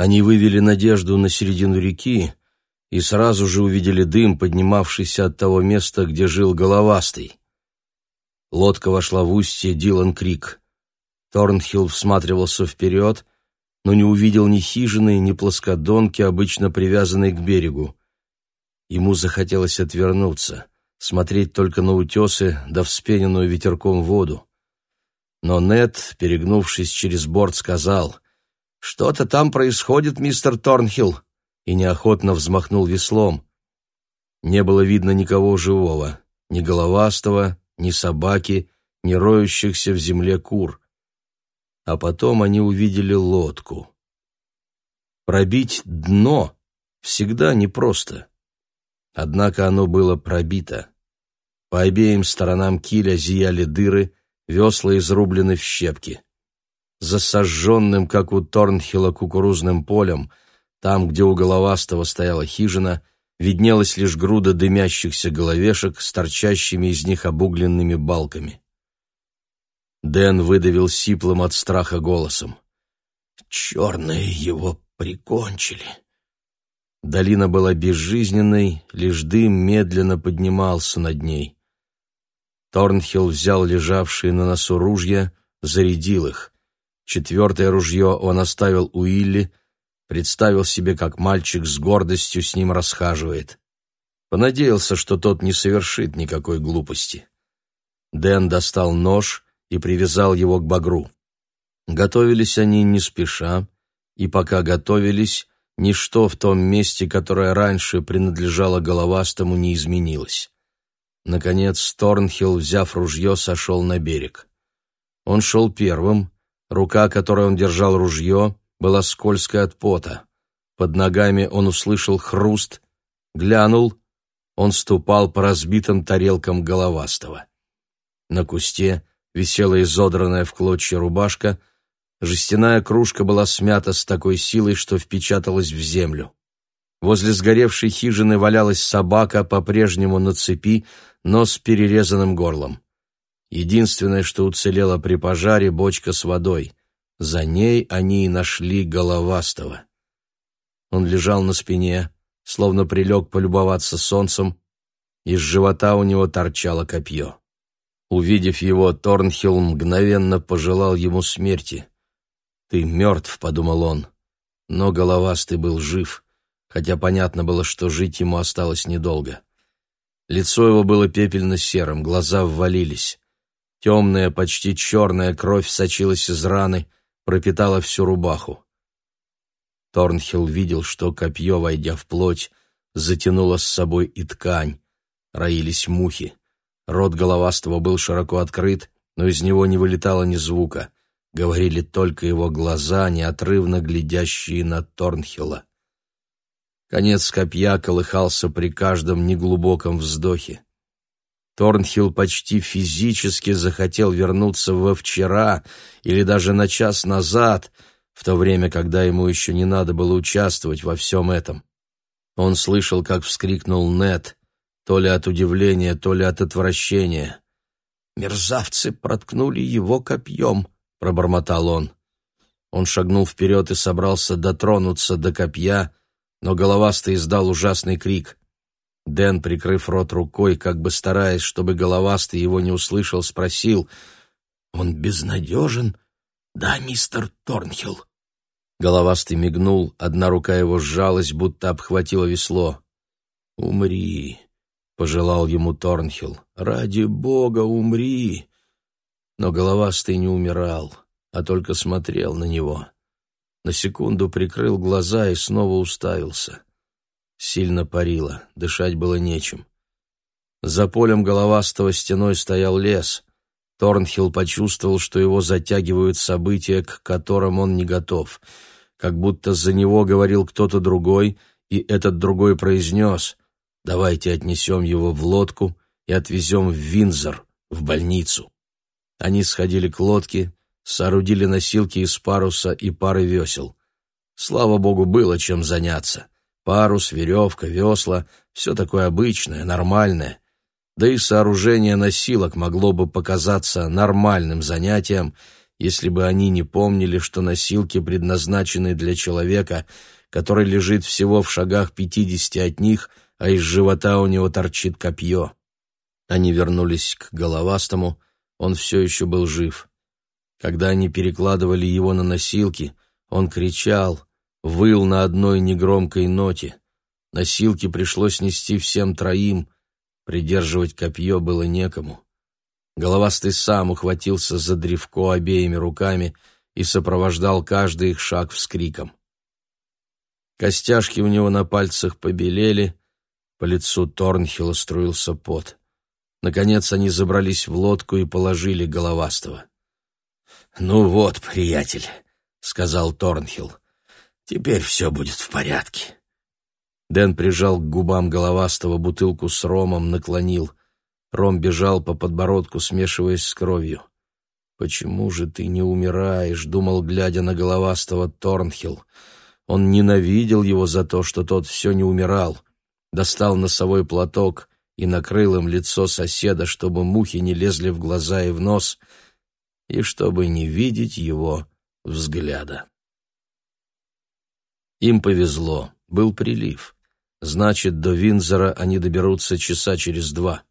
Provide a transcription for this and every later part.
Они вывели Надежду на середину реки и сразу же увидели дым, поднимавшийся от того места, где жил Головастый. Лодка вошла в устье Дилан Крик. Торнхилл всматривался вперед, но не увидел ни хижины, ни плоскодонки, обычно привязанной к берегу. Ему захотелось отвернуться, смотреть только на утесы да вспененную ветерком воду. Но Нед, перегнувшись через борт, сказал, «Что-то там происходит, мистер Торнхилл», и неохотно взмахнул веслом. Не было видно никого живого, ни головастого, ни собаки, ни роющихся в земле кур. А потом они увидели лодку. Пробить дно всегда непросто. Однако оно было пробито. По обеим сторонам киля зияли дыры, весла изрублены в щепки. За сожженным, как у Торнхилла, кукурузным полем, там, где у головастого стояла хижина, виднелась лишь груда дымящихся головешек с торчащими из них обугленными балками. Дэн выдавил сиплым от страха голосом. «Черные его прикончили». Долина была безжизненной, лишь дым медленно поднимался над ней. Торнхилл взял лежавшие на носу ружья, зарядил их. Четвертое ружье он оставил у Илли, представил себе, как мальчик с гордостью с ним расхаживает. Понадеялся, что тот не совершит никакой глупости. Дэн достал нож и привязал его к багру. Готовились они не спеша, и пока готовились, Ничто в том месте, которое раньше принадлежало головастому, не изменилось. Наконец Торнхилл, взяв ружье, сошел на берег. Он шел первым, рука, которой он держал ружье, была скользкая от пота. Под ногами он услышал хруст, глянул, он ступал по разбитым тарелкам головастого. На кусте висела изодранная в клочья рубашка — Жестяная кружка была смята с такой силой, что впечаталась в землю. Возле сгоревшей хижины валялась собака, по-прежнему на цепи, но с перерезанным горлом. Единственное, что уцелело при пожаре, бочка с водой. За ней они и нашли головастого. Он лежал на спине, словно прилег полюбоваться солнцем, из живота у него торчало копье. Увидев его, Торнхилл мгновенно пожелал ему смерти. «Ты мертв», — подумал он. Но головастый был жив, хотя понятно было, что жить ему осталось недолго. Лицо его было пепельно-серым, глаза ввалились. Темная, почти черная кровь сочилась из раны, пропитала всю рубаху. Торнхилл видел, что копье, войдя в плоть, затянуло с собой и ткань. Роились мухи. Рот головастого был широко открыт, но из него не вылетало ни звука говорили только его глаза, неотрывно глядящие на Торнхилла. Конец копья колыхался при каждом неглубоком вздохе. Торнхилл почти физически захотел вернуться во вчера или даже на час назад, в то время, когда ему еще не надо было участвовать во всем этом. Он слышал, как вскрикнул Нет, то ли от удивления, то ли от отвращения. Мерзавцы проткнули его копьем —— пробормотал он. Он шагнул вперед и собрался дотронуться до копья, но головастый издал ужасный крик. Дэн, прикрыв рот рукой, как бы стараясь, чтобы головастый его не услышал, спросил, «Он безнадежен?» «Да, мистер Торнхилл». Головастый мигнул, одна рука его сжалась, будто обхватила весло. «Умри», — пожелал ему Торнхилл, — «ради бога, умри!» Но головастый не умирал, а только смотрел на него. На секунду прикрыл глаза и снова уставился. Сильно парило, дышать было нечем. За полем головастого стеной стоял лес. Торнхилл почувствовал, что его затягивают события, к которым он не готов. Как будто за него говорил кто-то другой, и этот другой произнес «Давайте отнесем его в лодку и отвезем в Винзор, в больницу». Они сходили к лодке, соорудили носилки из паруса и пары весел. Слава богу, было чем заняться. Парус, веревка, весла — все такое обычное, нормальное. Да и сооружение носилок могло бы показаться нормальным занятием, если бы они не помнили, что носилки предназначены для человека, который лежит всего в шагах пятидесяти от них, а из живота у него торчит копье. Они вернулись к головастому, он все еще был жив. Когда они перекладывали его на носилки, он кричал, выл на одной негромкой ноте. Носилки пришлось нести всем троим, придерживать копье было некому. Головастый сам ухватился за древко обеими руками и сопровождал каждый их шаг вскриком. Костяшки у него на пальцах побелели, по лицу Торнхилла струился пот. Наконец они забрались в лодку и положили головастого. «Ну вот, приятель», — сказал Торнхилл, — «теперь все будет в порядке». Дэн прижал к губам головастого бутылку с ромом, наклонил. Ром бежал по подбородку, смешиваясь с кровью. «Почему же ты не умираешь?» — думал, глядя на головастого Торнхилл. Он ненавидел его за то, что тот все не умирал. Достал носовой платок и накрыл им лицо соседа, чтобы мухи не лезли в глаза и в нос — и чтобы не видеть его взгляда. Им повезло, был прилив. Значит, до Винзора они доберутся часа через два.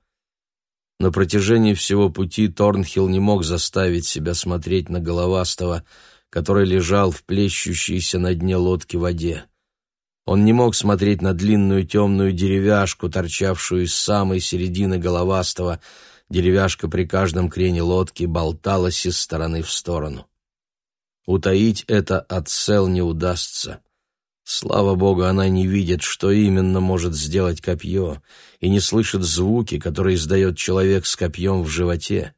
На протяжении всего пути Торнхилл не мог заставить себя смотреть на головастого, который лежал в плещущейся на дне лодки воде. Он не мог смотреть на длинную темную деревяшку, торчавшую из самой середины головастого, Деревяшка при каждом крене лодки болталась из стороны в сторону. Утаить это от Сел не удастся. Слава богу, она не видит, что именно может сделать копье, и не слышит звуки, которые издает человек с копьем в животе.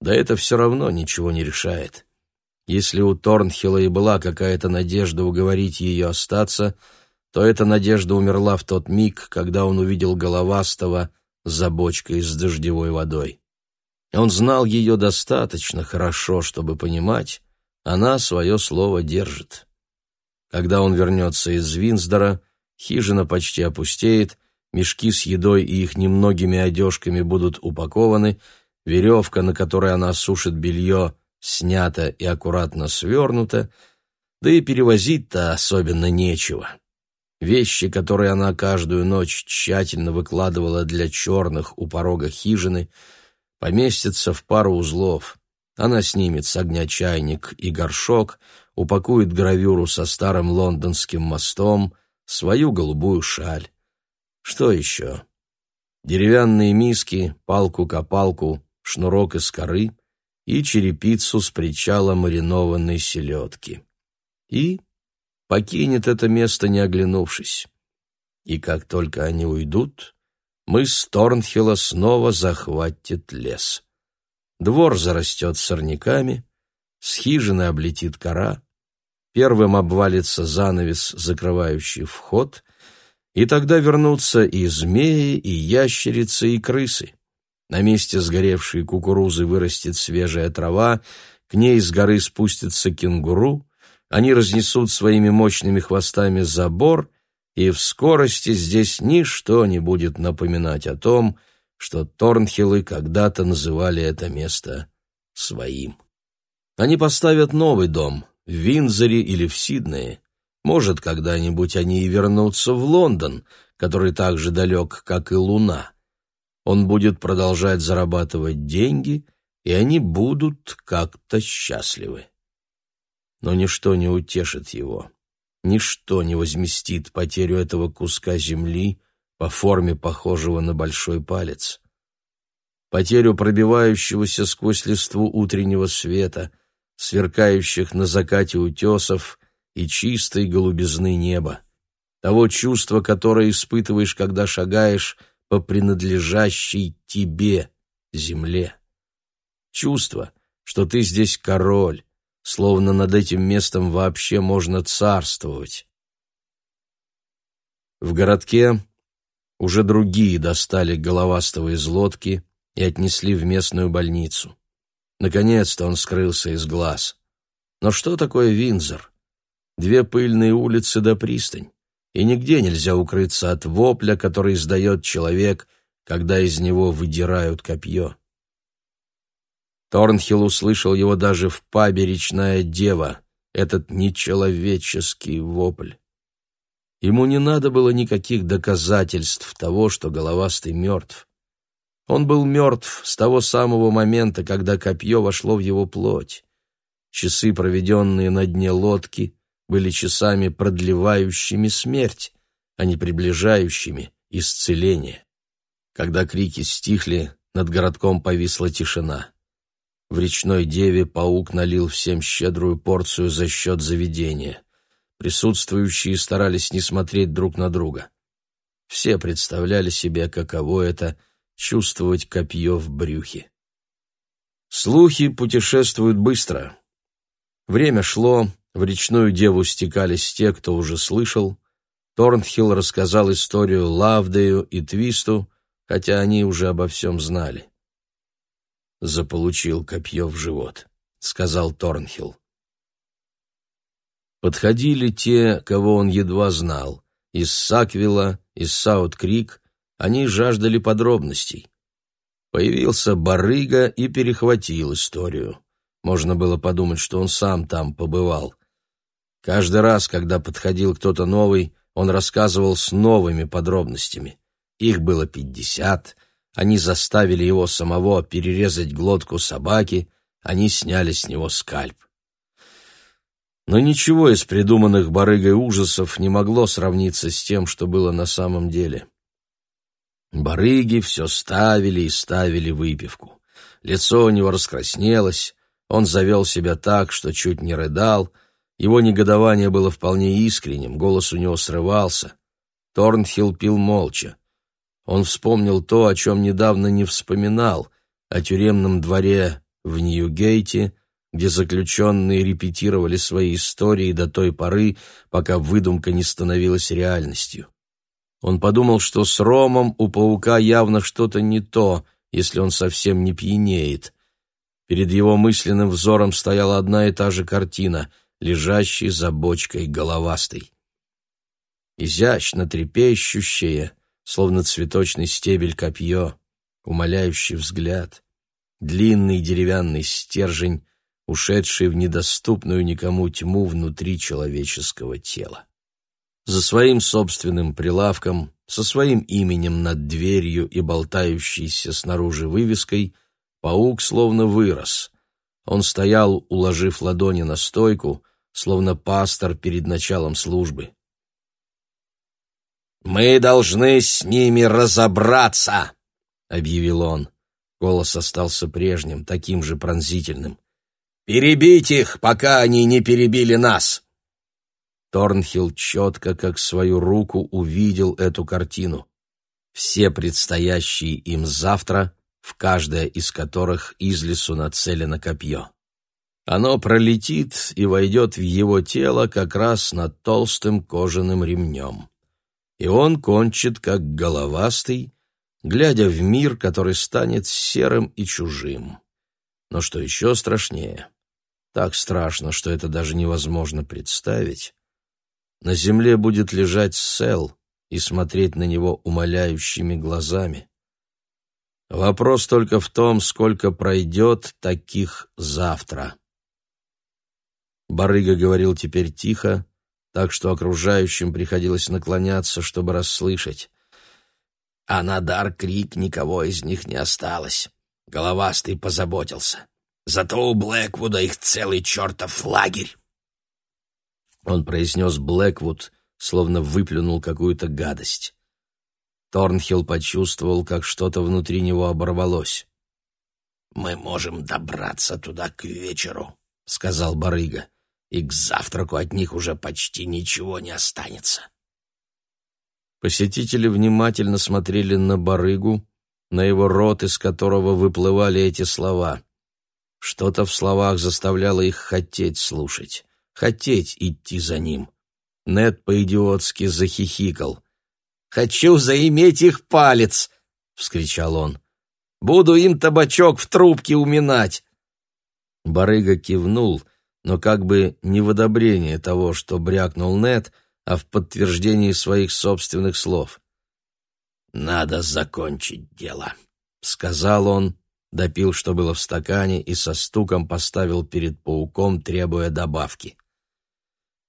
Да это все равно ничего не решает. Если у Торнхилла и была какая-то надежда уговорить ее остаться, то эта надежда умерла в тот миг, когда он увидел головастого, за бочкой с дождевой водой. Он знал ее достаточно хорошо, чтобы понимать, она свое слово держит. Когда он вернется из Винсдора, хижина почти опустеет, мешки с едой и их немногими одежками будут упакованы, веревка, на которой она сушит белье, снята и аккуратно свернута, да и перевозить-то особенно нечего. Вещи, которые она каждую ночь тщательно выкладывала для черных у порога хижины, поместятся в пару узлов. Она снимет с огня чайник и горшок, упакует гравюру со старым лондонским мостом, свою голубую шаль. Что еще? Деревянные миски, палку-копалку, шнурок из коры и черепицу с причала маринованной селедки. И покинет это место, не оглянувшись. И как только они уйдут, мы с Торнхилла снова захватит лес. Двор зарастет сорняками, с хижины облетит кора, первым обвалится занавес, закрывающий вход, и тогда вернутся и змеи, и ящерицы, и крысы. На месте сгоревшей кукурузы вырастет свежая трава, к ней с горы спустится кенгуру, они разнесут своими мощными хвостами забор, и в скорости здесь ничто не будет напоминать о том, что Торнхиллы когда-то называли это место своим. Они поставят новый дом в Винзоре или в Сиднее. Может, когда-нибудь они и вернутся в Лондон, который так же далек, как и Луна. Он будет продолжать зарабатывать деньги, и они будут как-то счастливы но ничто не утешит его. Ничто не возместит потерю этого куска земли по форме похожего на большой палец. Потерю пробивающегося сквозь листву утреннего света, сверкающих на закате утесов и чистой голубизны неба. Того чувства, которое испытываешь, когда шагаешь по принадлежащей тебе земле. Чувство, что ты здесь король, словно над этим местом вообще можно царствовать. В городке уже другие достали головастого из лодки и отнесли в местную больницу. Наконец-то он скрылся из глаз. Но что такое Винзор? Две пыльные улицы до пристань, и нигде нельзя укрыться от вопля, который издает человек, когда из него выдирают копье. Торнхилл услышал его даже в пабе «Речная дева», этот нечеловеческий вопль. Ему не надо было никаких доказательств того, что головастый мертв. Он был мертв с того самого момента, когда копье вошло в его плоть. Часы, проведенные на дне лодки, были часами продлевающими смерть, а не приближающими исцеление. Когда крики стихли, над городком повисла тишина. В речной деве паук налил всем щедрую порцию за счет заведения. Присутствующие старались не смотреть друг на друга. Все представляли себе, каково это — чувствовать копье в брюхе. Слухи путешествуют быстро. Время шло, в речную деву стекались те, кто уже слышал. Торнхилл рассказал историю Лавдею и Твисту, хотя они уже обо всем знали. «Заполучил копье в живот», — сказал Торнхилл. Подходили те, кого он едва знал. Из Саквилла, из Саут-Крик, они жаждали подробностей. Появился барыга и перехватил историю. Можно было подумать, что он сам там побывал. Каждый раз, когда подходил кто-то новый, он рассказывал с новыми подробностями. Их было пятьдесят, они заставили его самого перерезать глотку собаки, они сняли с него скальп. Но ничего из придуманных барыгой ужасов не могло сравниться с тем, что было на самом деле. Барыги все ставили и ставили выпивку. Лицо у него раскраснелось, он завел себя так, что чуть не рыдал — его негодование было вполне искренним, голос у него срывался. Торнхилл пил молча. Он вспомнил то, о чем недавно не вспоминал, о тюремном дворе в Нью-Гейте, где заключенные репетировали свои истории до той поры, пока выдумка не становилась реальностью. Он подумал, что с Ромом у паука явно что-то не то, если он совсем не пьянеет. Перед его мысленным взором стояла одна и та же картина — лежащий за бочкой головастый. Изящно трепещущее, словно цветочный стебель копье, умоляющий взгляд, длинный деревянный стержень, ушедший в недоступную никому тьму внутри человеческого тела. За своим собственным прилавком, со своим именем над дверью и болтающейся снаружи вывеской, паук словно вырос. Он стоял, уложив ладони на стойку, словно пастор перед началом службы. «Мы должны с ними разобраться!» — объявил он. Голос остался прежним, таким же пронзительным. «Перебить их, пока они не перебили нас!» Торнхилл четко, как свою руку, увидел эту картину. Все предстоящие им завтра, в каждое из которых из лесу нацелено копье. Оно пролетит и войдет в его тело как раз над толстым кожаным ремнем. И он кончит, как головастый, глядя в мир, который станет серым и чужим. Но что еще страшнее, так страшно, что это даже невозможно представить, на земле будет лежать Сел и смотреть на него умоляющими глазами. Вопрос только в том, сколько пройдет таких завтра. Барыга говорил теперь тихо, так что окружающим приходилось наклоняться, чтобы расслышать. А на дар крик никого из них не осталось. Головастый позаботился. Зато у Блэквуда их целый чертов лагерь. Он произнес Блэквуд, словно выплюнул какую-то гадость. Торнхилл почувствовал, как что-то внутри него оборвалось. «Мы можем добраться туда к вечеру», — сказал барыга и к завтраку от них уже почти ничего не останется. Посетители внимательно смотрели на барыгу, на его рот, из которого выплывали эти слова. Что-то в словах заставляло их хотеть слушать, хотеть идти за ним. Нед по-идиотски захихикал. «Хочу заиметь их палец!» — вскричал он. «Буду им табачок в трубке уминать!» Барыга кивнул — но как бы не в одобрение того, что брякнул Нед, а в подтверждении своих собственных слов. «Надо закончить дело», — сказал он, допил, что было в стакане, и со стуком поставил перед пауком, требуя добавки.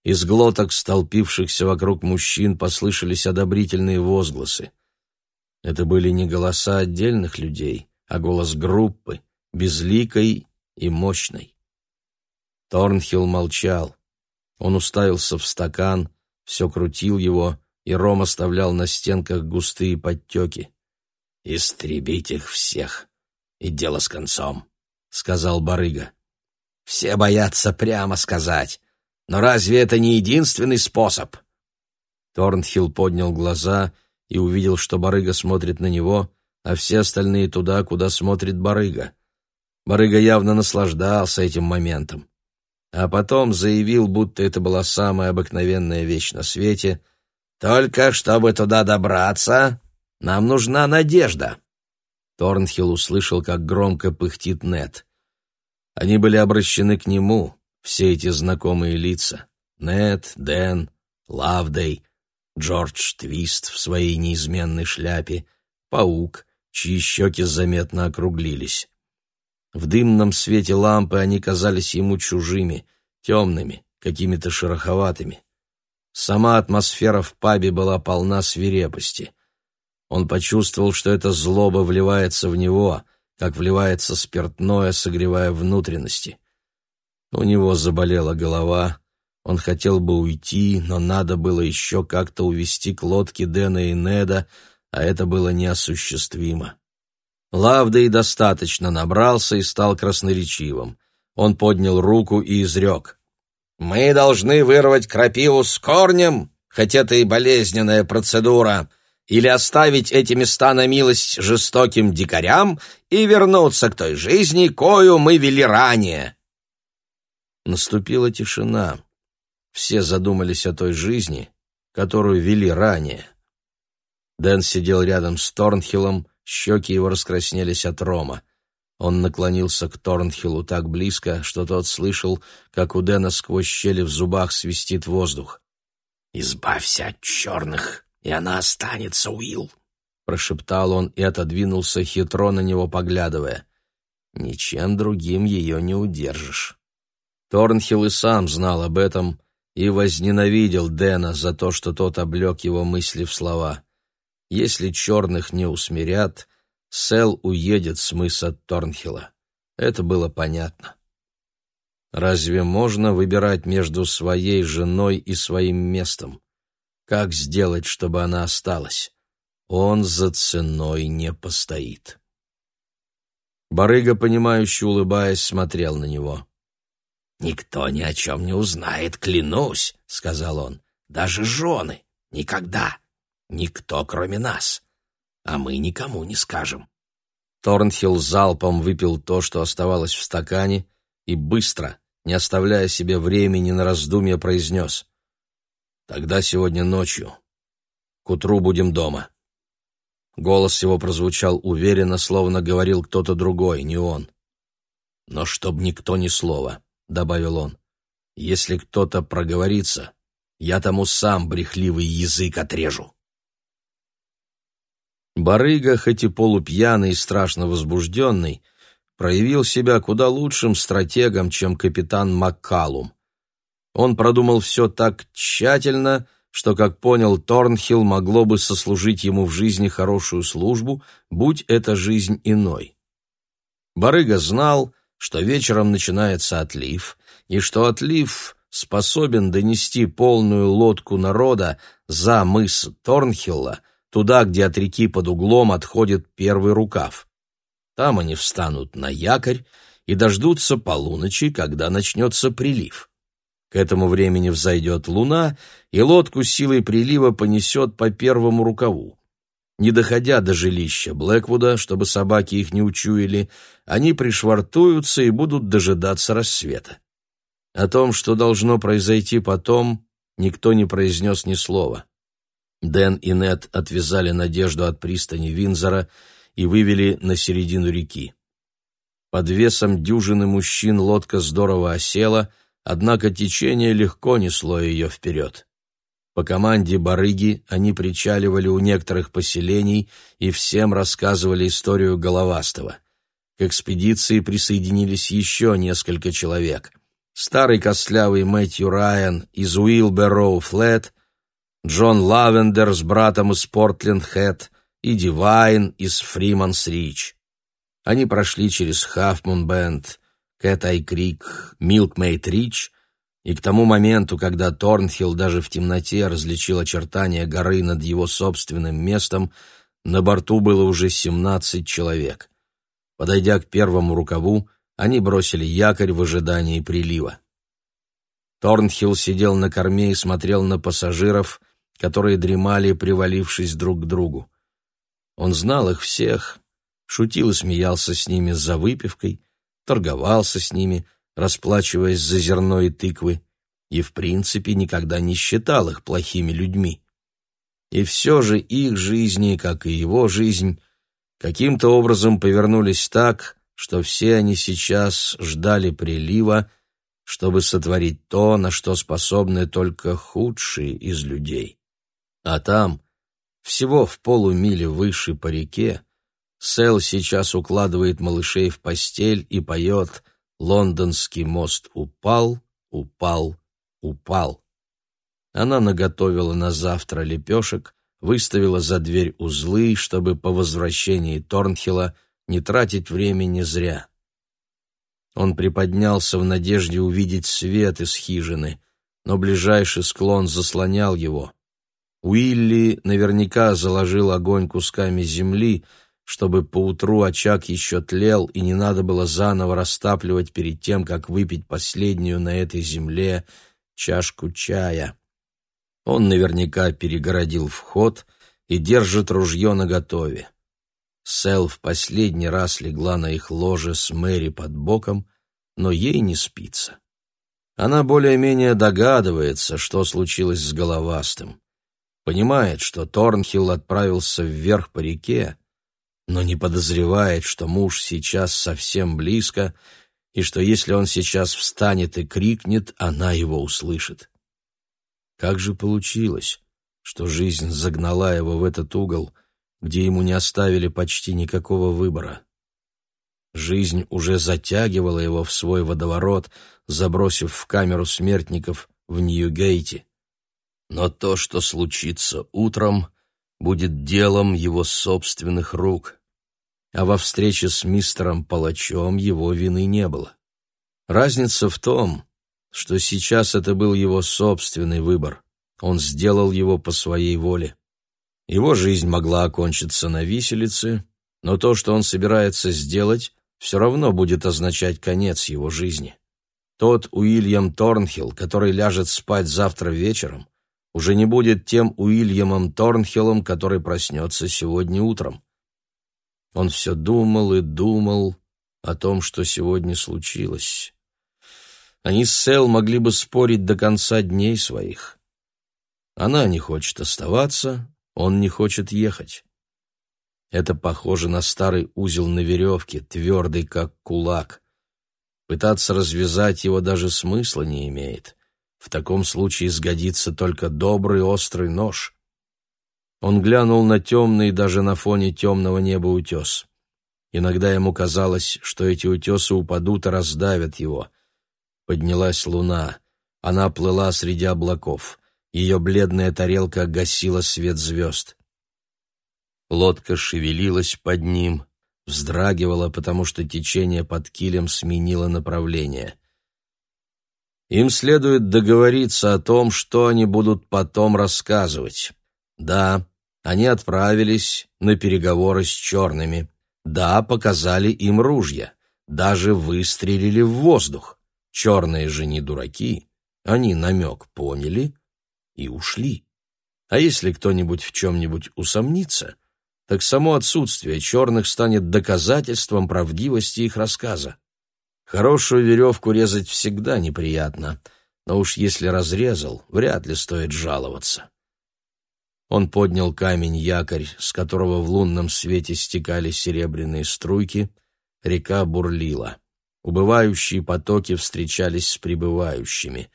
Из глоток столпившихся вокруг мужчин послышались одобрительные возгласы. Это были не голоса отдельных людей, а голос группы, безликой и мощной. Торнхилл молчал. Он уставился в стакан, все крутил его, и Ром оставлял на стенках густые подтеки. «Истребить их всех, и дело с концом», — сказал барыга. «Все боятся прямо сказать, но разве это не единственный способ?» Торнхилл поднял глаза и увидел, что барыга смотрит на него, а все остальные туда, куда смотрит барыга. Барыга явно наслаждался этим моментом. А потом заявил, будто это была самая обыкновенная вещь на свете. «Только чтобы туда добраться, нам нужна надежда». Торнхилл услышал, как громко пыхтит Нет. Они были обращены к нему, все эти знакомые лица. Нет, Дэн, Лавдей, Джордж Твист в своей неизменной шляпе, Паук, чьи щеки заметно округлились. В дымном свете лампы они казались ему чужими, темными, какими-то шероховатыми. Сама атмосфера в пабе была полна свирепости. Он почувствовал, что эта злоба вливается в него, как вливается спиртное, согревая внутренности. У него заболела голова, он хотел бы уйти, но надо было еще как-то увести к лодке Дэна и Неда, а это было неосуществимо. Лавдей достаточно набрался и стал красноречивым. Он поднял руку и изрек. «Мы должны вырвать крапиву с корнем, хоть это и болезненная процедура, или оставить эти места на милость жестоким дикарям и вернуться к той жизни, кою мы вели ранее». Наступила тишина. Все задумались о той жизни, которую вели ранее. Дэн сидел рядом с Торнхиллом, щеки его раскраснелись от рома. Он наклонился к Торнхиллу так близко, что тот слышал, как у Дэна сквозь щели в зубах свистит воздух. «Избавься от черных, и она останется, Уилл!» Прошептал он и отодвинулся, хитро на него поглядывая. «Ничем другим ее не удержишь». Торнхилл и сам знал об этом и возненавидел Дэна за то, что тот облег его мысли в слова. Если черных не усмирят, Сел уедет с мыса Торнхилла. Это было понятно. Разве можно выбирать между своей женой и своим местом? Как сделать, чтобы она осталась? Он за ценой не постоит. Барыга, понимающе улыбаясь, смотрел на него. «Никто ни о чем не узнает, клянусь», — сказал он. «Даже жены. Никогда. Никто, кроме нас. А мы никому не скажем». Торнхилл залпом выпил то, что оставалось в стакане, и быстро, не оставляя себе времени на раздумья, произнес. «Тогда сегодня ночью. К утру будем дома». Голос его прозвучал уверенно, словно говорил кто-то другой, не он. «Но чтоб никто ни слова», — добавил он. «Если кто-то проговорится, я тому сам брехливый язык отрежу». Барыга, хоть и полупьяный и страшно возбужденный, проявил себя куда лучшим стратегом, чем капитан Маккалум. Он продумал все так тщательно, что, как понял Торнхилл, могло бы сослужить ему в жизни хорошую службу, будь эта жизнь иной. Барыга знал, что вечером начинается отлив, и что отлив способен донести полную лодку народа за мыс Торнхилла — туда, где от реки под углом отходит первый рукав. Там они встанут на якорь и дождутся полуночи, когда начнется прилив. К этому времени взойдет луна, и лодку силой прилива понесет по первому рукаву. Не доходя до жилища Блэквуда, чтобы собаки их не учуяли, они пришвартуются и будут дожидаться рассвета. О том, что должно произойти потом, никто не произнес ни слова. Дэн и Нед отвязали Надежду от пристани Винзора и вывели на середину реки. Под весом дюжины мужчин лодка здорово осела, однако течение легко несло ее вперед. По команде Барыги они причаливали у некоторых поселений и всем рассказывали историю Головастого. К экспедиции присоединились еще несколько человек. Старый костлявый Мэтью Райан из Уилбероу Флет, Джон Лавендер с братом из Портленд-Хэт и Дивайн из Фриманс-Рич. Они прошли через Хафмун-Бенд, Кэт-Ай-Крик, Милкмейт-Рич, и к тому моменту, когда Торнхилл даже в темноте различил очертания горы над его собственным местом, на борту было уже семнадцать человек. Подойдя к первому рукаву, они бросили якорь в ожидании прилива. Торнхилл сидел на корме и смотрел на пассажиров, которые дремали, привалившись друг к другу. Он знал их всех, шутил и смеялся с ними за выпивкой, торговался с ними, расплачиваясь за зерно и тыквы, и, в принципе, никогда не считал их плохими людьми. И все же их жизни, как и его жизнь, каким-то образом повернулись так, что все они сейчас ждали прилива, чтобы сотворить то, на что способны только худшие из людей. А там, всего в полумиле выше по реке, Сэл сейчас укладывает малышей в постель и поет «Лондонский мост упал, упал, упал». Она наготовила на завтра лепешек, выставила за дверь узлы, чтобы по возвращении Торнхилла не тратить времени зря. Он приподнялся в надежде увидеть свет из хижины, но ближайший склон заслонял его. Уилли наверняка заложил огонь кусками земли, чтобы поутру очаг еще тлел и не надо было заново растапливать перед тем, как выпить последнюю на этой земле чашку чая. Он наверняка перегородил вход и держит ружье наготове. Сэл в последний раз легла на их ложе с Мэри под боком, но ей не спится. Она более-менее догадывается, что случилось с головастым. Понимает, что Торнхилл отправился вверх по реке, но не подозревает, что муж сейчас совсем близко, и что если он сейчас встанет и крикнет, она его услышит. Как же получилось, что жизнь загнала его в этот угол, где ему не оставили почти никакого выбора? Жизнь уже затягивала его в свой водоворот, забросив в камеру смертников в Нью-Гейте. Но то, что случится утром, будет делом его собственных рук. А во встрече с мистером Палачом его вины не было. Разница в том, что сейчас это был его собственный выбор. Он сделал его по своей воле. Его жизнь могла окончиться на виселице, но то, что он собирается сделать, все равно будет означать конец его жизни. Тот Уильям Торнхилл, который ляжет спать завтра вечером, уже не будет тем Уильямом Торнхиллом, который проснется сегодня утром. Он все думал и думал о том, что сегодня случилось. Они с Сэл могли бы спорить до конца дней своих. Она не хочет оставаться, он не хочет ехать. Это похоже на старый узел на веревке, твердый, как кулак. Пытаться развязать его даже смысла не имеет. В таком случае сгодится только добрый острый нож. Он глянул на темный даже на фоне темного неба утес. Иногда ему казалось, что эти утесы упадут и раздавят его. Поднялась луна. Она плыла среди облаков. Ее бледная тарелка гасила свет звезд. Лодка шевелилась под ним, вздрагивала, потому что течение под килем сменило направление. Им следует договориться о том, что они будут потом рассказывать. Да, они отправились на переговоры с черными. Да, показали им ружья. Даже выстрелили в воздух. Черные же не дураки. Они намек поняли и ушли. А если кто-нибудь в чем-нибудь усомнится, так само отсутствие черных станет доказательством правдивости их рассказа. Хорошую веревку резать всегда неприятно, но уж если разрезал, вряд ли стоит жаловаться. Он поднял камень-якорь, с которого в лунном свете стекали серебряные струйки, река бурлила. Убывающие потоки встречались с прибывающими.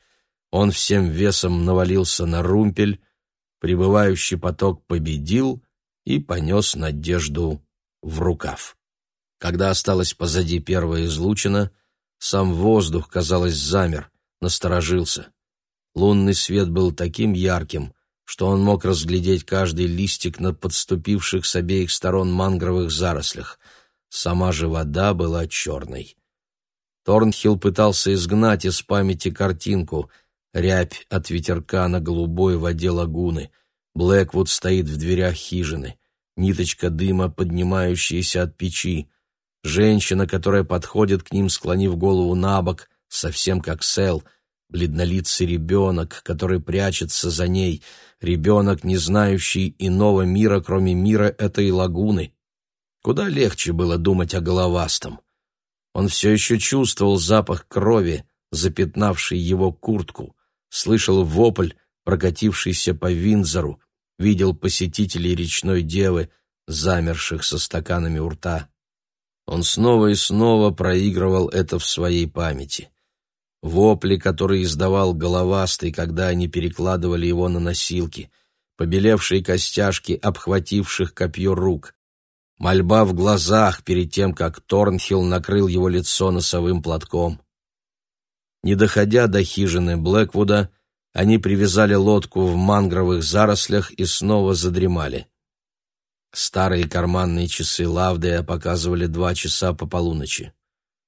Он всем весом навалился на румпель, прибывающий поток победил и понес надежду в рукав. Когда осталась позади первая излучина, сам воздух, казалось, замер, насторожился. Лунный свет был таким ярким, что он мог разглядеть каждый листик на подступивших с обеих сторон мангровых зарослях. Сама же вода была черной. Торнхилл пытался изгнать из памяти картинку — рябь от ветерка на голубой воде лагуны. Блэквуд стоит в дверях хижины. Ниточка дыма, поднимающаяся от печи. Женщина, которая подходит к ним, склонив голову на бок, совсем как Сэл. Бледнолицый ребенок, который прячется за ней. Ребенок, не знающий иного мира, кроме мира этой лагуны. Куда легче было думать о головастом. Он все еще чувствовал запах крови, запятнавший его куртку, слышал вопль, прокатившийся по Винзору, видел посетителей речной девы, замерших со стаканами у рта. Он снова и снова проигрывал это в своей памяти. Вопли, которые издавал головастый, когда они перекладывали его на носилки, побелевшие костяшки, обхвативших копье рук, мольба в глазах перед тем, как Торнхилл накрыл его лицо носовым платком. Не доходя до хижины Блэквуда, они привязали лодку в мангровых зарослях и снова задремали. Старые карманные часы Лавдея показывали два часа по полуночи.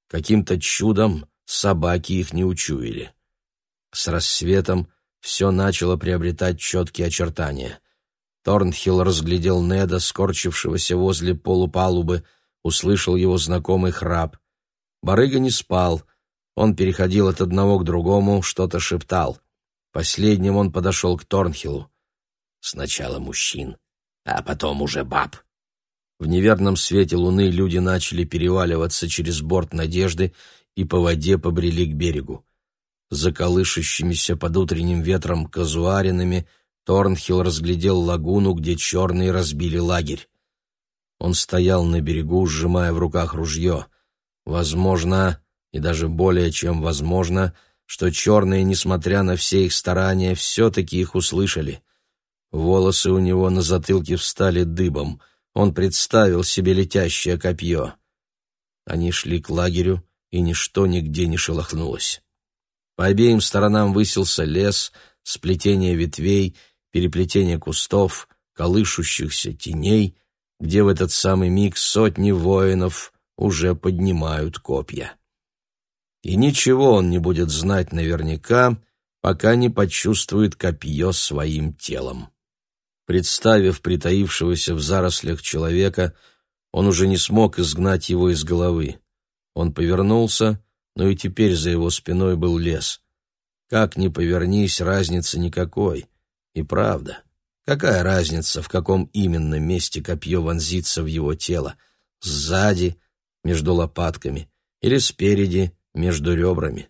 Каким-то чудом собаки их не учуяли. С рассветом все начало приобретать четкие очертания. Торнхилл разглядел Неда, скорчившегося возле полупалубы, услышал его знакомый храп. Барыга не спал. Он переходил от одного к другому, что-то шептал. Последним он подошел к Торнхиллу. Сначала мужчин, а потом уже баб. В неверном свете луны люди начали переваливаться через борт надежды и по воде побрели к берегу. За колышущимися под утренним ветром казуаринами — Торнхилл разглядел лагуну, где черные разбили лагерь. Он стоял на берегу, сжимая в руках ружье. Возможно, и даже более чем возможно, что черные, несмотря на все их старания, все-таки их услышали. Волосы у него на затылке встали дыбом. Он представил себе летящее копье. Они шли к лагерю, и ничто нигде не шелохнулось. По обеим сторонам высился лес, сплетение ветвей — переплетение кустов, колышущихся теней, где в этот самый миг сотни воинов уже поднимают копья. И ничего он не будет знать наверняка, пока не почувствует копье своим телом. Представив притаившегося в зарослях человека, он уже не смог изгнать его из головы. Он повернулся, но и теперь за его спиной был лес. Как ни повернись, разницы никакой. И правда, какая разница, в каком именно месте копье вонзится в его тело? Сзади, между лопатками, или спереди, между ребрами?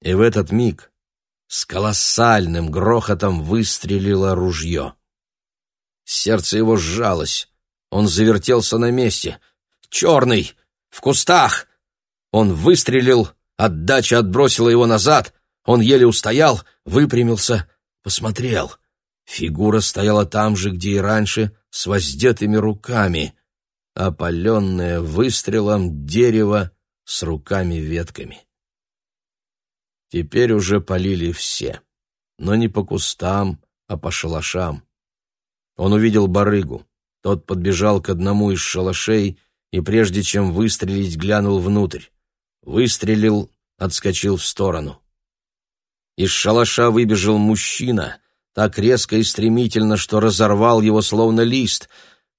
И в этот миг с колоссальным грохотом выстрелило ружье. Сердце его сжалось. Он завертелся на месте. «Черный! В кустах!» Он выстрелил, отдача отбросила его назад, он еле устоял, выпрямился, посмотрел. Фигура стояла там же, где и раньше, с воздетыми руками, опаленное выстрелом дерево с руками-ветками. Теперь уже полили все, но не по кустам, а по шалашам. Он увидел барыгу. Тот подбежал к одному из шалашей и, прежде чем выстрелить, глянул внутрь. Выстрелил, отскочил в сторону. Из шалаша выбежал мужчина, так резко и стремительно, что разорвал его словно лист.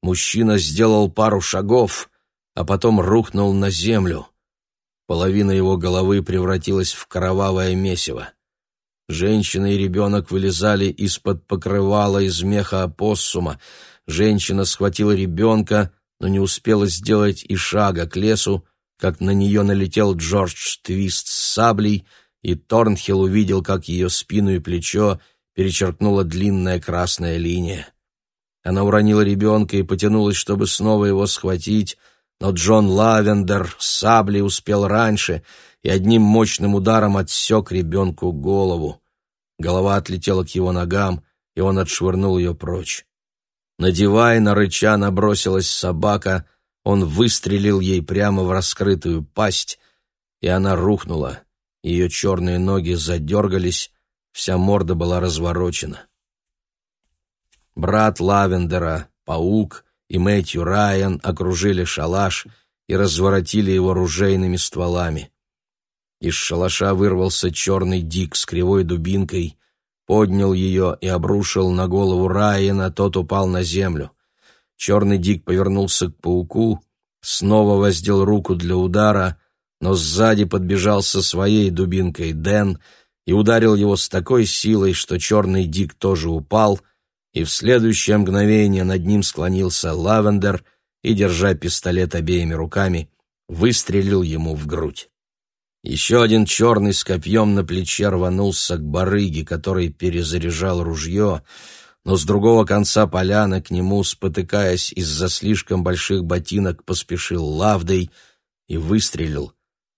Мужчина сделал пару шагов, а потом рухнул на землю. Половина его головы превратилась в кровавое месиво. Женщина и ребенок вылезали из-под покрывала из меха опоссума. Женщина схватила ребенка, но не успела сделать и шага к лесу, как на нее налетел Джордж Твист с саблей — и Торнхилл увидел, как ее спину и плечо перечеркнула длинная красная линия. Она уронила ребенка и потянулась, чтобы снова его схватить, но Джон Лавендер с саблей успел раньше и одним мощным ударом отсек ребенку голову. Голова отлетела к его ногам, и он отшвырнул ее прочь. На дивай, на рыча набросилась собака, Он выстрелил ей прямо в раскрытую пасть, и она рухнула. Ее черные ноги задергались, вся морда была разворочена. Брат Лавендера, Паук и Мэтью Райан окружили шалаш и разворотили его ружейными стволами. Из шалаша вырвался черный дик с кривой дубинкой, поднял ее и обрушил на голову Райана, тот упал на землю. Черный дик повернулся к пауку, снова воздел руку для удара, но сзади подбежал со своей дубинкой Дэн и ударил его с такой силой, что черный дик тоже упал, и в следующее мгновение над ним склонился Лавендер и, держа пистолет обеими руками, выстрелил ему в грудь. Еще один черный с копьем на плече рванулся к барыге, который перезаряжал ружье, но с другого конца поляны к нему, спотыкаясь из-за слишком больших ботинок, поспешил Лавдой и выстрелил,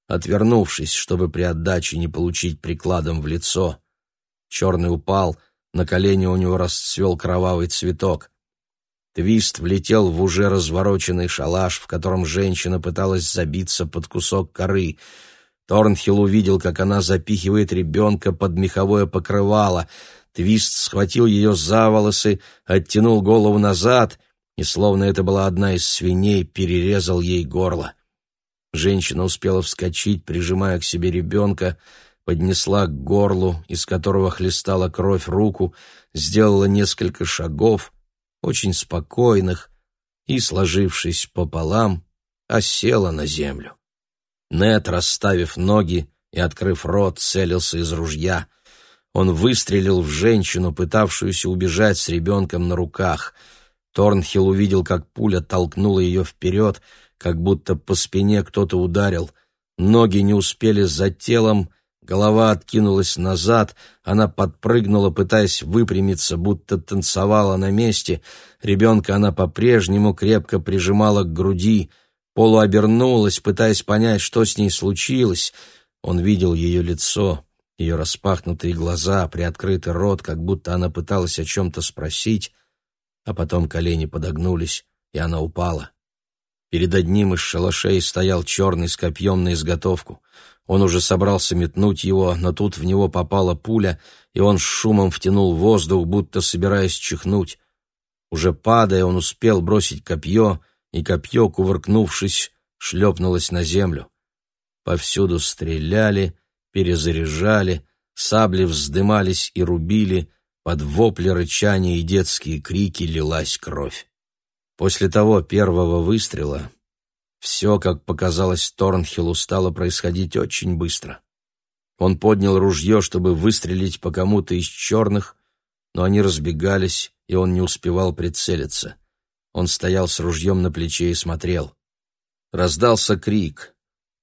отвернувшись, чтобы при отдаче не получить прикладом в лицо. Черный упал, на колени у него расцвел кровавый цветок. Твист влетел в уже развороченный шалаш, в котором женщина пыталась забиться под кусок коры — Торнхилл увидел, как она запихивает ребенка под меховое покрывало. Твист схватил ее за волосы, оттянул голову назад и, словно это была одна из свиней, перерезал ей горло. Женщина успела вскочить, прижимая к себе ребенка, поднесла к горлу, из которого хлестала кровь руку, сделала несколько шагов, очень спокойных, и, сложившись пополам, осела на землю. Нет, расставив ноги и открыв рот, целился из ружья. Он выстрелил в женщину, пытавшуюся убежать с ребенком на руках. Торнхилл увидел, как пуля толкнула ее вперед, как будто по спине кто-то ударил. Ноги не успели за телом, голова откинулась назад, она подпрыгнула, пытаясь выпрямиться, будто танцевала на месте. Ребенка она по-прежнему крепко прижимала к груди — Полу обернулась, пытаясь понять, что с ней случилось. Он видел ее лицо, ее распахнутые глаза, приоткрытый рот, как будто она пыталась о чем-то спросить, а потом колени подогнулись, и она упала. Перед одним из шалашей стоял черный с копьем на изготовку. Он уже собрался метнуть его, но тут в него попала пуля, и он с шумом втянул воздух, будто собираясь чихнуть. Уже падая, он успел бросить копье — и копье, кувыркнувшись, шлепнулось на землю. Повсюду стреляли, перезаряжали, сабли вздымались и рубили, под вопли, рычания и детские крики лилась кровь. После того первого выстрела все, как показалось Торнхиллу, стало происходить очень быстро. Он поднял ружье, чтобы выстрелить по кому-то из черных, но они разбегались, и он не успевал прицелиться. Он стоял с ружьем на плече и смотрел. Раздался крик.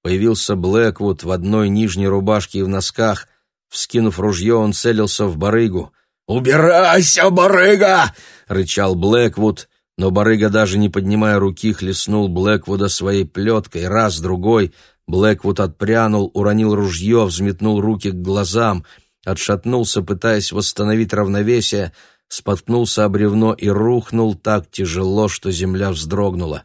Появился Блэквуд в одной нижней рубашке и в носках. Вскинув ружье, он целился в барыгу. «Убирайся, барыга!» — рычал Блэквуд, но барыга, даже не поднимая руки, хлестнул Блэквуда своей плеткой, раз, другой. Блэквуд отпрянул, уронил ружье, взметнул руки к глазам, отшатнулся, пытаясь восстановить равновесие, споткнулся о бревно и рухнул так тяжело, что земля вздрогнула.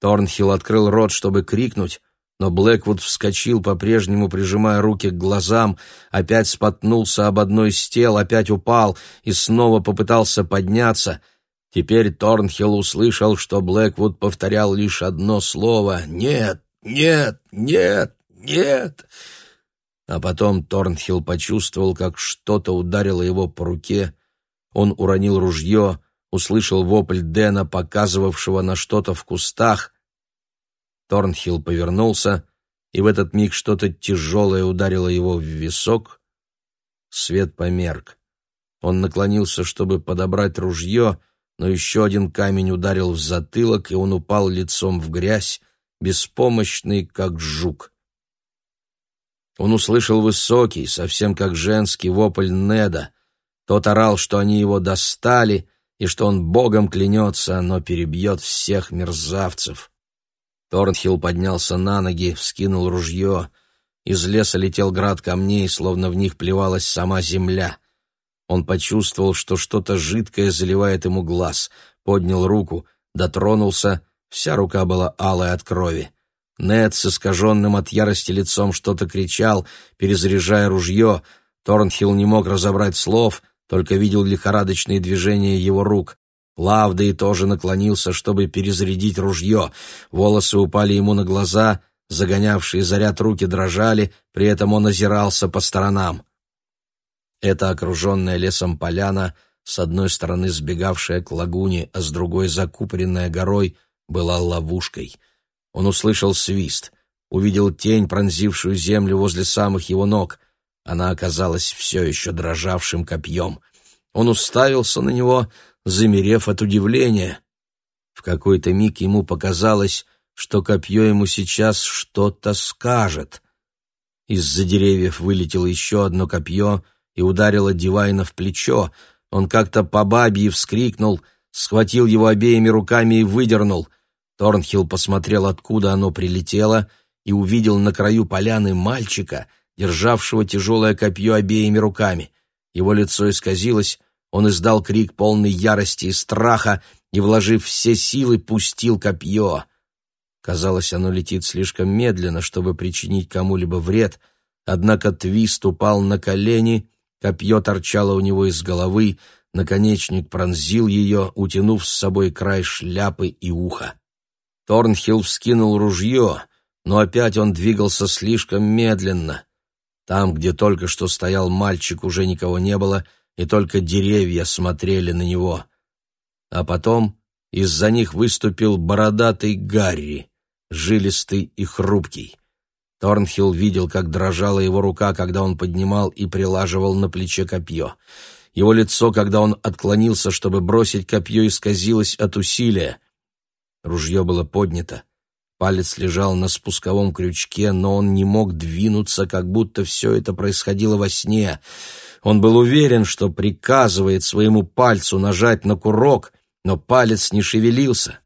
Торнхилл открыл рот, чтобы крикнуть, но Блэквуд вскочил, по-прежнему прижимая руки к глазам, опять споткнулся об одной из тел, опять упал и снова попытался подняться. Теперь Торнхилл услышал, что Блэквуд повторял лишь одно слово «Нет, нет, нет, нет!» А потом Торнхилл почувствовал, как что-то ударило его по руке, он уронил ружье, услышал вопль Дэна, показывавшего на что-то в кустах. Торнхилл повернулся, и в этот миг что-то тяжелое ударило его в висок. Свет померк. Он наклонился, чтобы подобрать ружье, но еще один камень ударил в затылок, и он упал лицом в грязь, беспомощный, как жук. Он услышал высокий, совсем как женский вопль Неда — тот орал, что они его достали и что он богом клянется, но перебьет всех мерзавцев. Торнхилл поднялся на ноги, вскинул ружье. Из леса летел град камней, словно в них плевалась сама земля. Он почувствовал, что что-то жидкое заливает ему глаз, поднял руку, дотронулся, Вся рука была алая от крови. Нед с искаженным от ярости лицом что-то кричал, перезаряжая ружье. Торнхилл не мог разобрать слов, только видел лихорадочные движения его рук. Лавдей тоже наклонился, чтобы перезарядить ружье. Волосы упали ему на глаза, загонявшие заряд руки дрожали, при этом он озирался по сторонам. Эта окруженная лесом поляна, с одной стороны сбегавшая к лагуне, а с другой закупоренная горой, была ловушкой — он услышал свист, увидел тень, пронзившую землю возле самых его ног. Она оказалась все еще дрожавшим копьем. Он уставился на него, замерев от удивления. В какой-то миг ему показалось, что копье ему сейчас что-то скажет. Из-за деревьев вылетело еще одно копье и ударило Дивайна в плечо. Он как-то по бабье вскрикнул, схватил его обеими руками и выдернул — Торнхилл посмотрел, откуда оно прилетело, и увидел на краю поляны мальчика, державшего тяжелое копье обеими руками. Его лицо исказилось, он издал крик полный ярости и страха и, вложив все силы, пустил копье. Казалось, оно летит слишком медленно, чтобы причинить кому-либо вред, однако Твист упал на колени, копье торчало у него из головы, наконечник пронзил ее, утянув с собой край шляпы и уха. Торнхилл вскинул ружье, но опять он двигался слишком медленно. Там, где только что стоял мальчик, уже никого не было, и только деревья смотрели на него. А потом из-за них выступил бородатый Гарри, жилистый и хрупкий. Торнхилл видел, как дрожала его рука, когда он поднимал и прилаживал на плече копье. Его лицо, когда он отклонился, чтобы бросить копье, исказилось от усилия. Ружье было поднято. Палец лежал на спусковом крючке, но он не мог двинуться, как будто все это происходило во сне. Он был уверен, что приказывает своему пальцу нажать на курок, но палец не шевелился.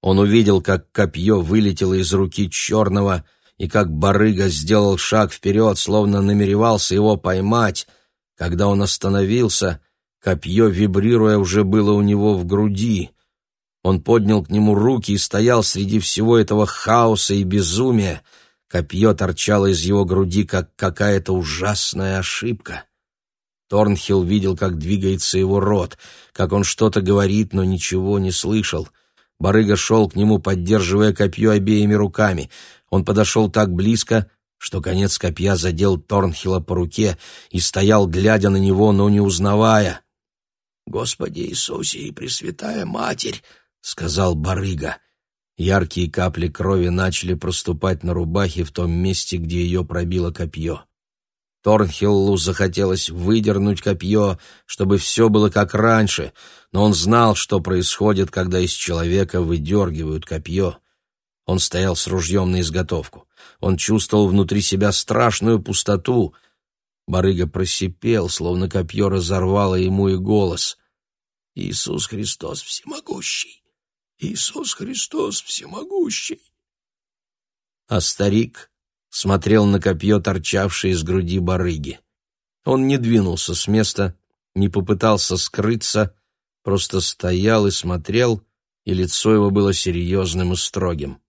Он увидел, как копье вылетело из руки черного, и как барыга сделал шаг вперед, словно намеревался его поймать. Когда он остановился, копье, вибрируя, уже было у него в груди — он поднял к нему руки и стоял среди всего этого хаоса и безумия. Копье торчало из его груди, как какая-то ужасная ошибка. Торнхилл видел, как двигается его рот, как он что-то говорит, но ничего не слышал. Барыга шел к нему, поддерживая копье обеими руками. Он подошел так близко, что конец копья задел Торнхилла по руке и стоял, глядя на него, но не узнавая. «Господи Иисусе и Пресвятая Матерь!» — сказал барыга. Яркие капли крови начали проступать на рубахе в том месте, где ее пробило копье. Торнхиллу захотелось выдернуть копье, чтобы все было как раньше, но он знал, что происходит, когда из человека выдергивают копье. Он стоял с ружьем на изготовку. Он чувствовал внутри себя страшную пустоту. Барыга просипел, словно копье разорвало ему и голос. «Иисус Христос всемогущий! Иисус Христос всемогущий. А старик смотрел на копье, торчавшее из груди барыги. Он не двинулся с места, не попытался скрыться, просто стоял и смотрел, и лицо его было серьезным и строгим.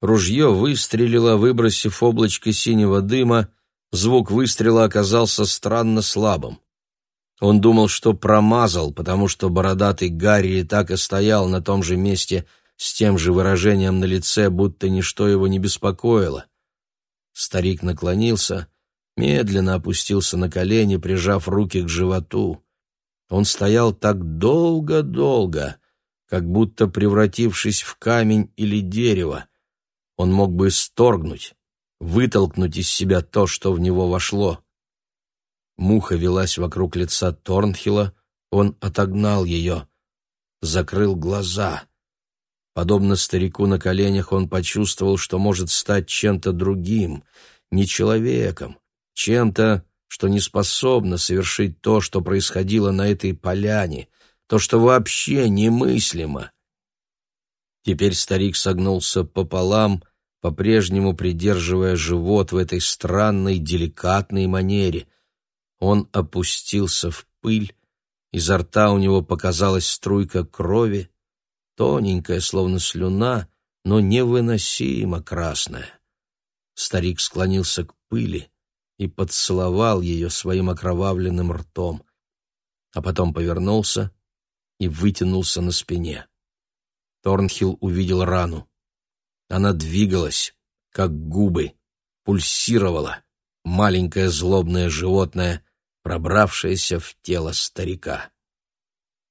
Ружье выстрелило, выбросив облачко синего дыма, звук выстрела оказался странно слабым. Он думал, что промазал, потому что бородатый Гарри так и стоял на том же месте с тем же выражением на лице, будто ничто его не беспокоило. Старик наклонился, медленно опустился на колени, прижав руки к животу. Он стоял так долго-долго, как будто превратившись в камень или дерево. Он мог бы исторгнуть, вытолкнуть из себя то, что в него вошло. Муха велась вокруг лица Торнхилла, он отогнал ее, закрыл глаза. Подобно старику на коленях, он почувствовал, что может стать чем-то другим, не человеком, чем-то, что не способно совершить то, что происходило на этой поляне, то, что вообще немыслимо. Теперь старик согнулся пополам, по-прежнему придерживая живот в этой странной, деликатной манере — он опустился в пыль, изо рта у него показалась струйка крови, тоненькая, словно слюна, но невыносимо красная. Старик склонился к пыли и поцеловал ее своим окровавленным ртом, а потом повернулся и вытянулся на спине. Торнхилл увидел рану. Она двигалась, как губы, пульсировала, маленькое злобное животное, пробравшееся в тело старика.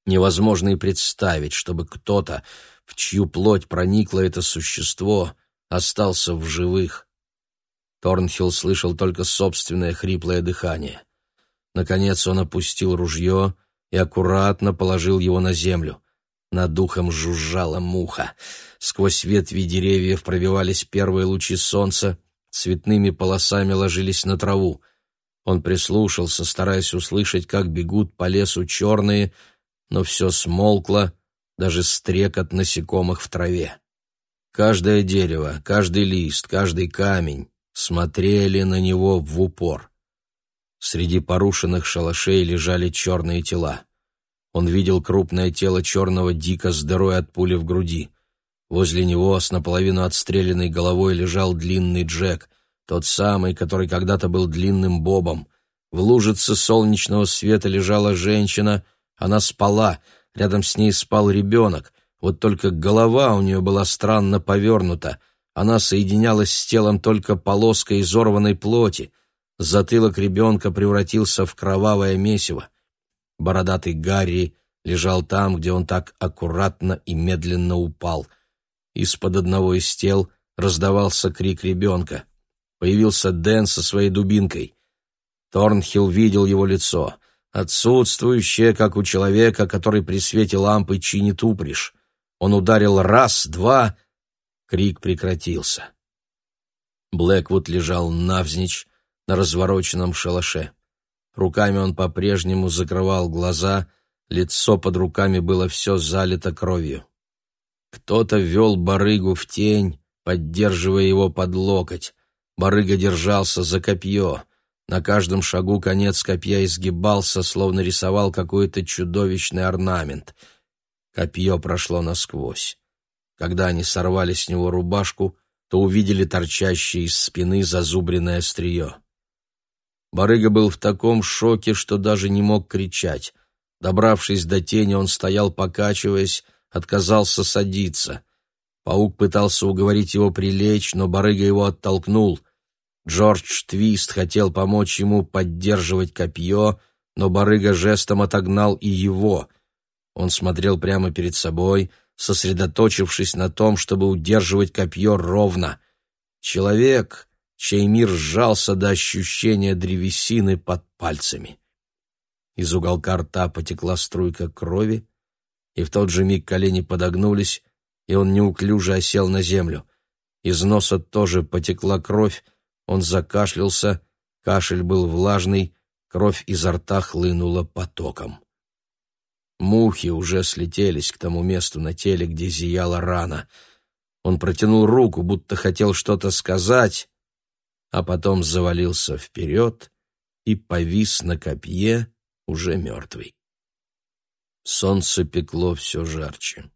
Невозможно и представить, чтобы кто-то, в чью плоть проникло это существо, остался в живых. Торнхилл слышал только собственное хриплое дыхание. Наконец он опустил ружье и аккуратно положил его на землю. Над духом жужжала муха. Сквозь ветви деревьев пробивались первые лучи солнца, цветными полосами ложились на траву. Он прислушался, стараясь услышать, как бегут по лесу черные, но все смолкло, даже стрекот насекомых в траве. Каждое дерево, каждый лист, каждый камень смотрели на него в упор. Среди порушенных шалашей лежали черные тела. Он видел крупное тело черного дика с дырой от пули в груди. Возле него с наполовину отстрелянной головой лежал длинный Джек, тот самый, который когда-то был длинным Бобом. В лужице солнечного света лежала женщина, она спала, рядом с ней спал ребенок, вот только голова у нее была странно повернута, она соединялась с телом только полоской изорванной плоти, затылок ребенка превратился в кровавое месиво. Бородатый Гарри лежал там, где он так аккуратно и медленно упал. Из-под одного из тел раздавался крик ребенка. Появился Дэн со своей дубинкой. Торнхилл видел его лицо, отсутствующее, как у человека, который при свете лампы чинит упряжь. Он ударил раз, два, крик прекратился. Блэквуд лежал навзничь на развороченном шалаше. Руками он по-прежнему закрывал глаза, лицо под руками было все залито кровью. Кто-то вел барыгу в тень, поддерживая его под локоть. Барыга держался за копье. На каждом шагу конец копья изгибался, словно рисовал какой-то чудовищный орнамент. Копье прошло насквозь. Когда они сорвали с него рубашку, то увидели торчащее из спины зазубренное острие. Барыга был в таком шоке, что даже не мог кричать. Добравшись до тени, он стоял, покачиваясь, отказался садиться. Паук пытался уговорить его прилечь, но барыга его оттолкнул. Джордж Твист хотел помочь ему поддерживать копье, но барыга жестом отогнал и его. Он смотрел прямо перед собой, сосредоточившись на том, чтобы удерживать копье ровно. Человек, чей мир сжался до ощущения древесины под пальцами. Из уголка рта потекла струйка крови, и в тот же миг колени подогнулись, и он неуклюже осел на землю. Из носа тоже потекла кровь, он закашлялся, кашель был влажный, кровь изо рта хлынула потоком. Мухи уже слетелись к тому месту на теле, где зияла рана. Он протянул руку, будто хотел что-то сказать, а потом завалился вперед и повис на копье, уже мертвый. Солнце пекло все жарче.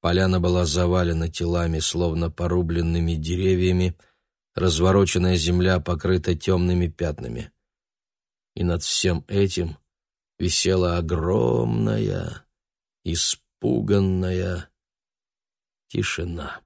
Поляна была завалена телами, словно порубленными деревьями, развороченная земля покрыта темными пятнами. И над всем этим висела огромная, испуганная тишина.